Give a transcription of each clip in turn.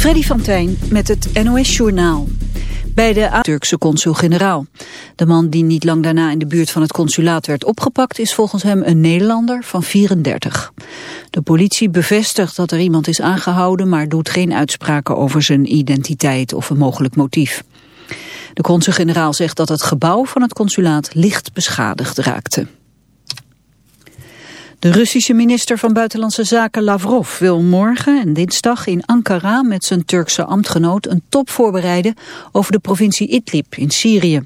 Freddy van Tijn met het NOS-journaal. Bij de Turkse consul-generaal. De man die niet lang daarna in de buurt van het consulaat werd opgepakt... is volgens hem een Nederlander van 34. De politie bevestigt dat er iemand is aangehouden... maar doet geen uitspraken over zijn identiteit of een mogelijk motief. De consul-generaal zegt dat het gebouw van het consulaat licht beschadigd raakte. De Russische minister van Buitenlandse Zaken Lavrov wil morgen en dinsdag in Ankara met zijn Turkse ambtgenoot een top voorbereiden over de provincie Idlib in Syrië.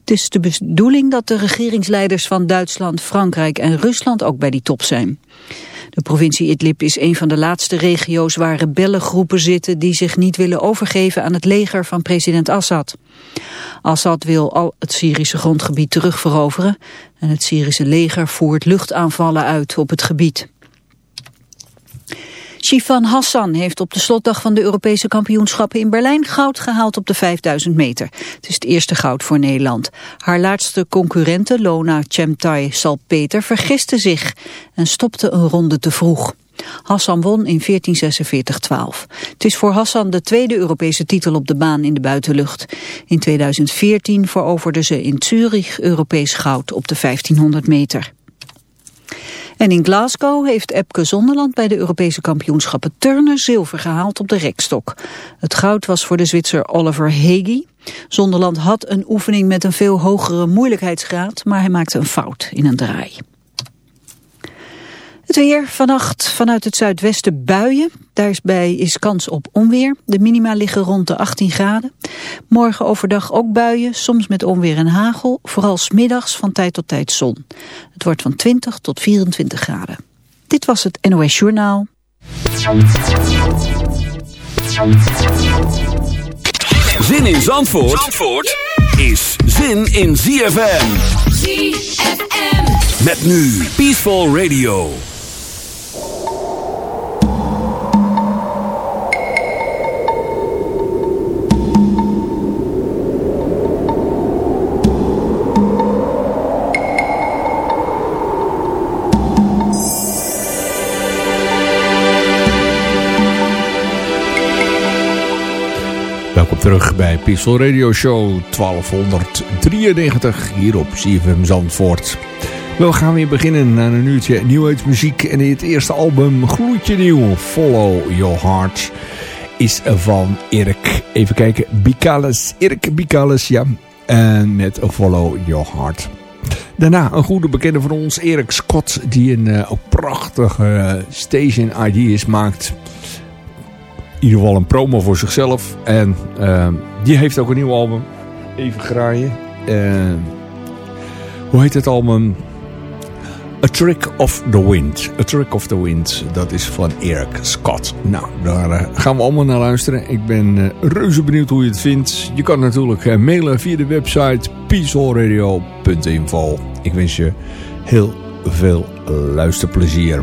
Het is de bedoeling dat de regeringsleiders van Duitsland, Frankrijk en Rusland ook bij die top zijn. De provincie Idlib is een van de laatste regio's waar rebellengroepen zitten die zich niet willen overgeven aan het leger van president Assad. Assad wil al het Syrische grondgebied terugveroveren en het Syrische leger voert luchtaanvallen uit op het gebied. Shifan Hassan heeft op de slotdag van de Europese kampioenschappen in Berlijn goud gehaald op de 5000 meter. Het is het eerste goud voor Nederland. Haar laatste concurrente Lona Chemtai Salpeter vergiste zich en stopte een ronde te vroeg. Hassan won in 14.46-12. Het is voor Hassan de tweede Europese titel op de baan in de buitenlucht. In 2014 veroverde ze in Zurich Europees goud op de 1500 meter. En in Glasgow heeft Epke Zonderland bij de Europese kampioenschappen turnen zilver gehaald op de rekstok. Het goud was voor de Zwitser Oliver Hegi. Zonderland had een oefening met een veel hogere moeilijkheidsgraad, maar hij maakte een fout in een draai. Het weer vannacht vanuit het zuidwesten buien. Daarbij is kans op onweer. De minima liggen rond de 18 graden. Morgen overdag ook buien, soms met onweer en hagel. Vooral smiddags van tijd tot tijd zon. Het wordt van 20 tot 24 graden. Dit was het NOS Journaal. Zin in Zandvoort, Zandvoort is zin in ZFM. ZFM. Met nu Peaceful Radio. Terug bij Pixel Radio Show 1293 hier op CFM Zandvoort. We gaan weer beginnen aan een uurtje nieuwheidsmuziek en het eerste album gloedje nieuw, Follow Your Heart, is van Erik, even kijken, Bicales, Erik Bicales, ja, en met Follow Your Heart. Daarna een goede bekende van ons, Erik Scott, die een uh, prachtige station ideas maakt ieder geval een promo voor zichzelf. En uh, die heeft ook een nieuw album. Even graaien. Uh, hoe heet het album? A Trick of the Wind. A Trick of the Wind. Dat is van Eric Scott. Nou, daar uh, gaan we allemaal naar luisteren. Ik ben reuze benieuwd hoe je het vindt. Je kan natuurlijk mailen via de website peacefulradio.info. Ik wens je heel veel luisterplezier.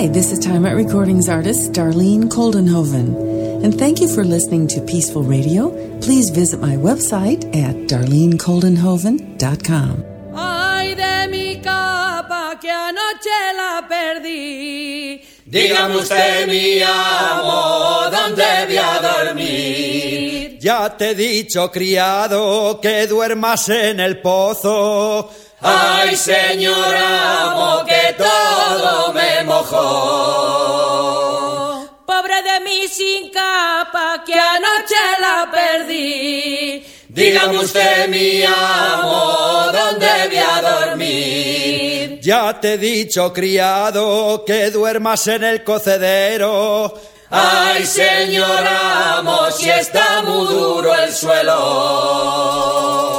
Hi, this is Time Out Recordings artist Darlene Coldenhoven, and thank you for listening to Peaceful Radio. Please visit my website at darlenecoldenhoven.com. Ay de mi capa que anoche la perdí. Dígame usted, mi amo, ¿dónde voy a dormir? Ya te he dicho, criado, que duermas en el pozo. Ay, señor amo, que todo me mojó. Pobre de mí sin capa que anoche la perdí. Dígame usted, mi amo, ¿dónde voy a dormir? Ya te he dicho, criado, que duermas en el cocedero. Ay, señor amo, si está muy duro el suelo.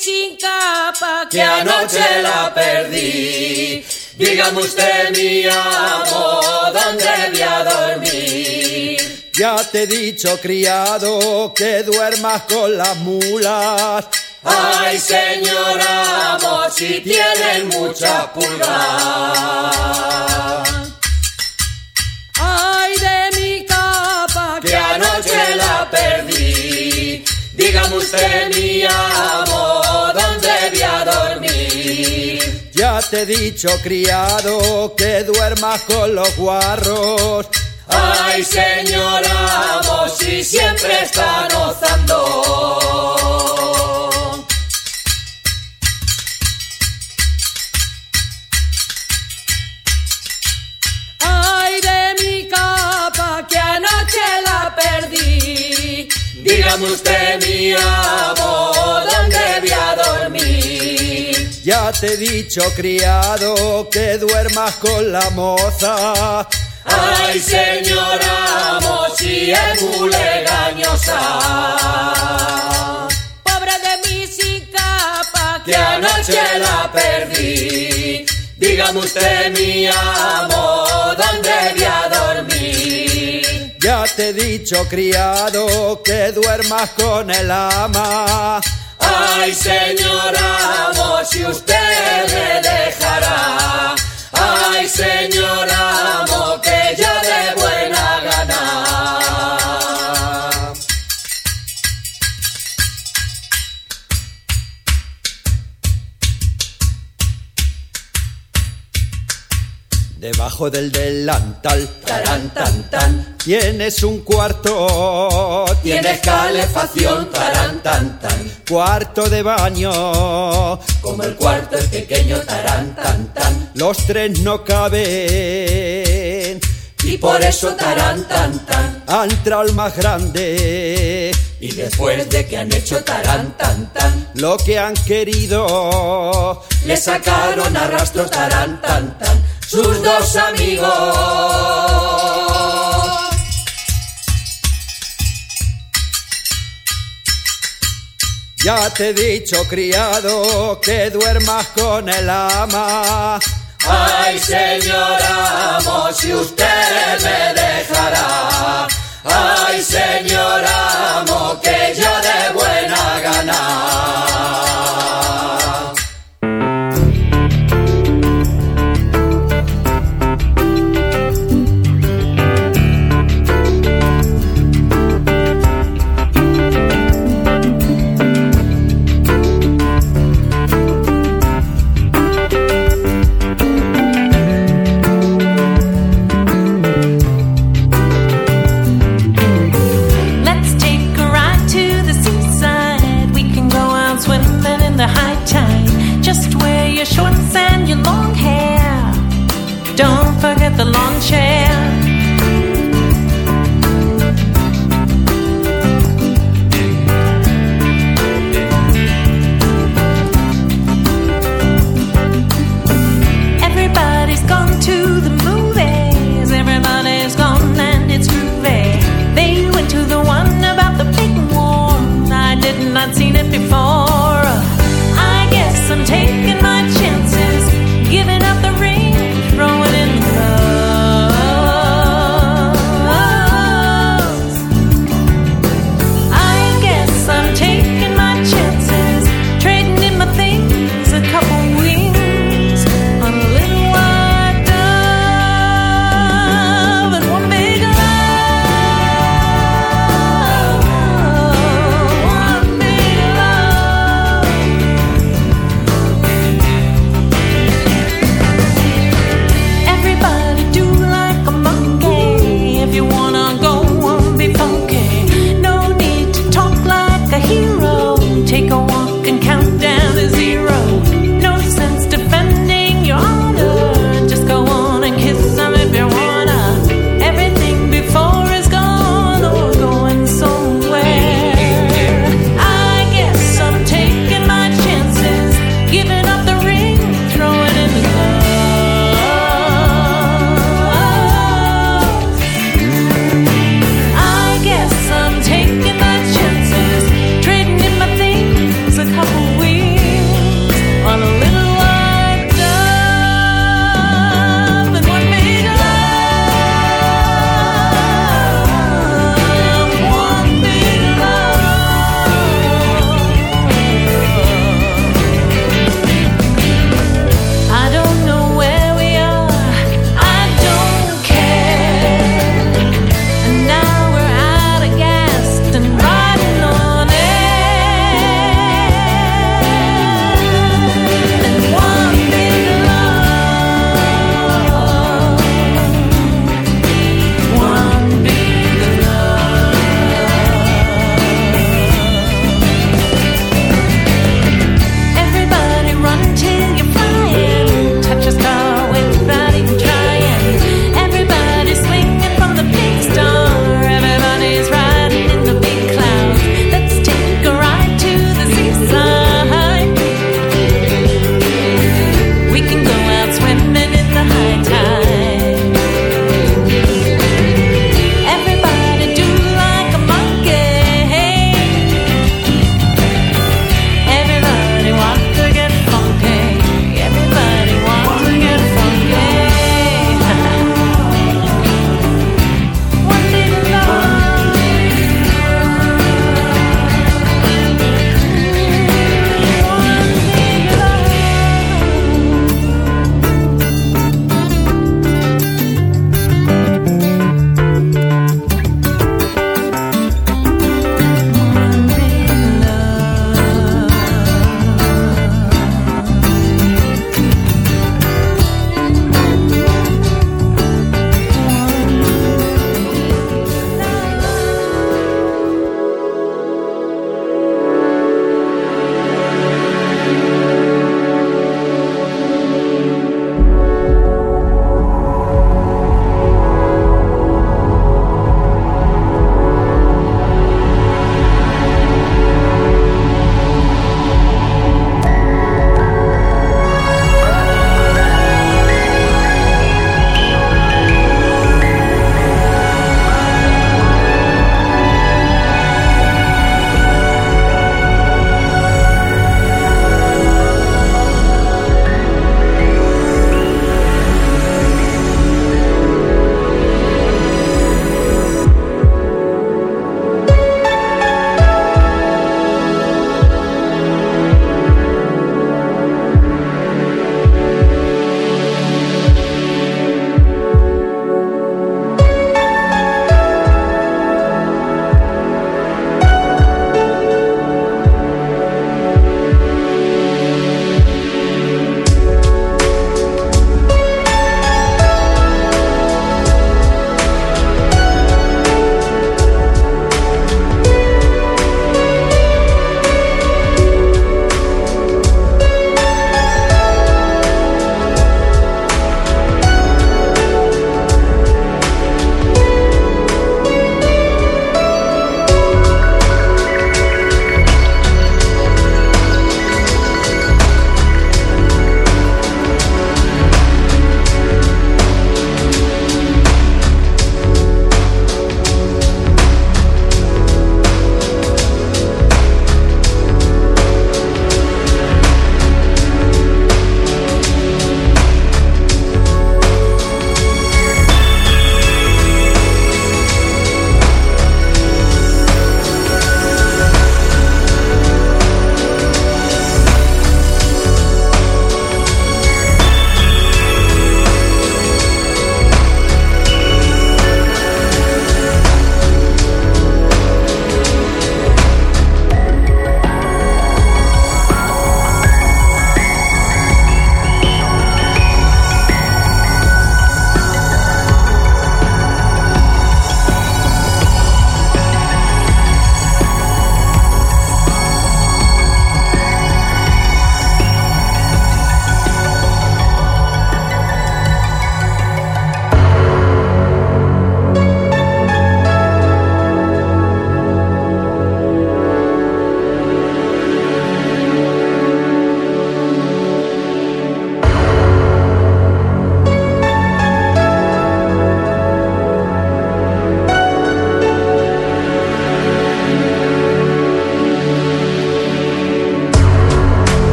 Sin capa que anoche la perdí. Dígame usted, mi amo, ¿dónde voy a dormir? Ya te he dicho, criado, que duermas con las mulas. Ay, señor amo, si tienen mucha pulga. Ay, de mi capa que anoche la perdí. Dígame usted, mi amo, Te he dicho, criado, que duermas con los guarros. Ay, señor amo, si siempre están ozando. Ay, de mi capa que anoche la perdí. Dígame usted, mi amo, Ya te he dicho, criado, que duermas con la moza. Ay, señor amo, si es muy legañosa. Pobre de mí sin capa que anoche la perdí. Dígame usted, mi amo, ¿dónde voy a dormir? Ya te he dicho, criado, que duermas con el ama. Ay, señor amo, si usted me dejará. Ay, señor amo, Debajo del delantal, tarán, tan, tan. Tienes un cuarto, tienes calefacción, tarán, tan, tan. Cuarto de baño, como el cuarto es pequeño, tarán, tan, tan. Los tres no caben. Y por eso tarán, tan, tan. Ha entrado el más grande. Y después de que han hecho tarán, tan, tan. Lo que han querido. Le sacaron a rastro tarán, tan, tan. Sus dos amigos. Ya te he dicho, criado, que duermas con el ama. Ay, señor amo, si usted me dejará. Ay, señor amo, que yo de buena gana.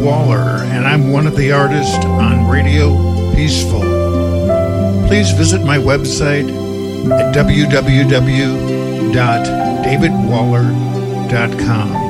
Waller, and I'm one of the artists on Radio Peaceful. Please visit my website at www.davidwaller.com.